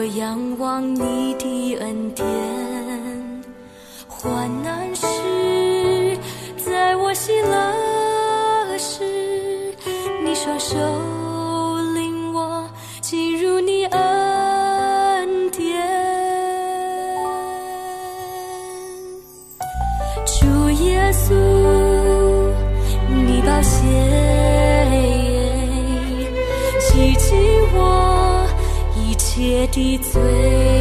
我仰望你的恩典，患难时，在我喜乐时，你双手领我进入你恩典。主耶稣，你宝血。ah 醉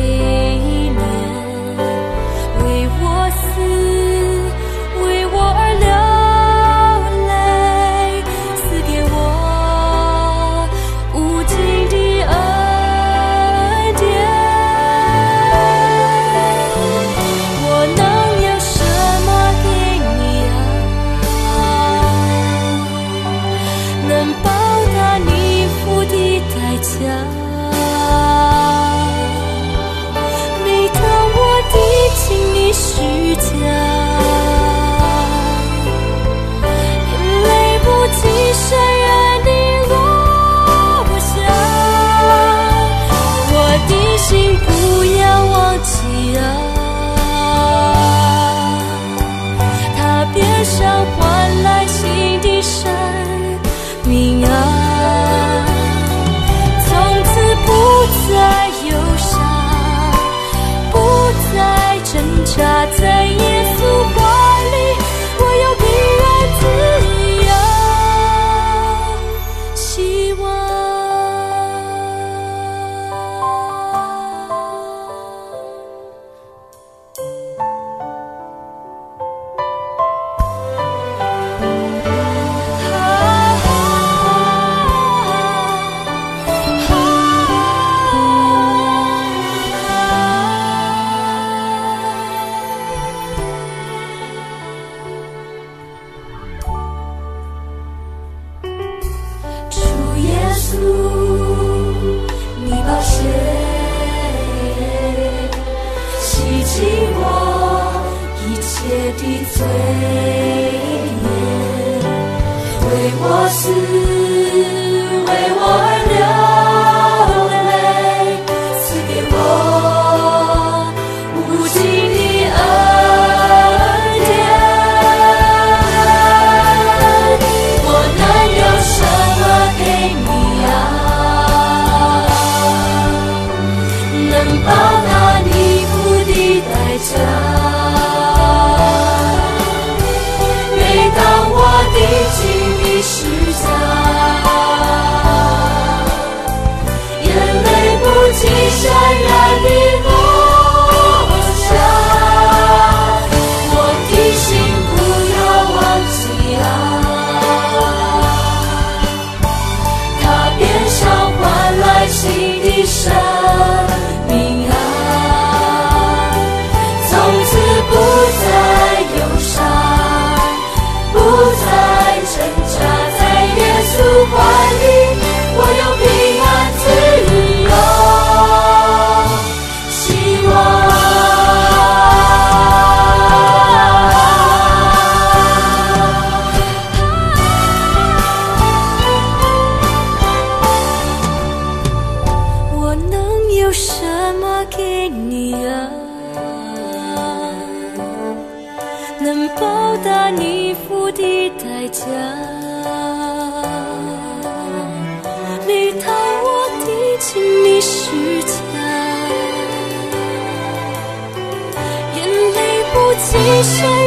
请你虚假眼泪不停渲染地落下我的心不要忘记啊。是为我而流泪，赐给我无尽的恩典。我能有什么给你呀？能报答你付的代价？每当我的。你是在。你付的代价。每当我提起你时强眼泪不计声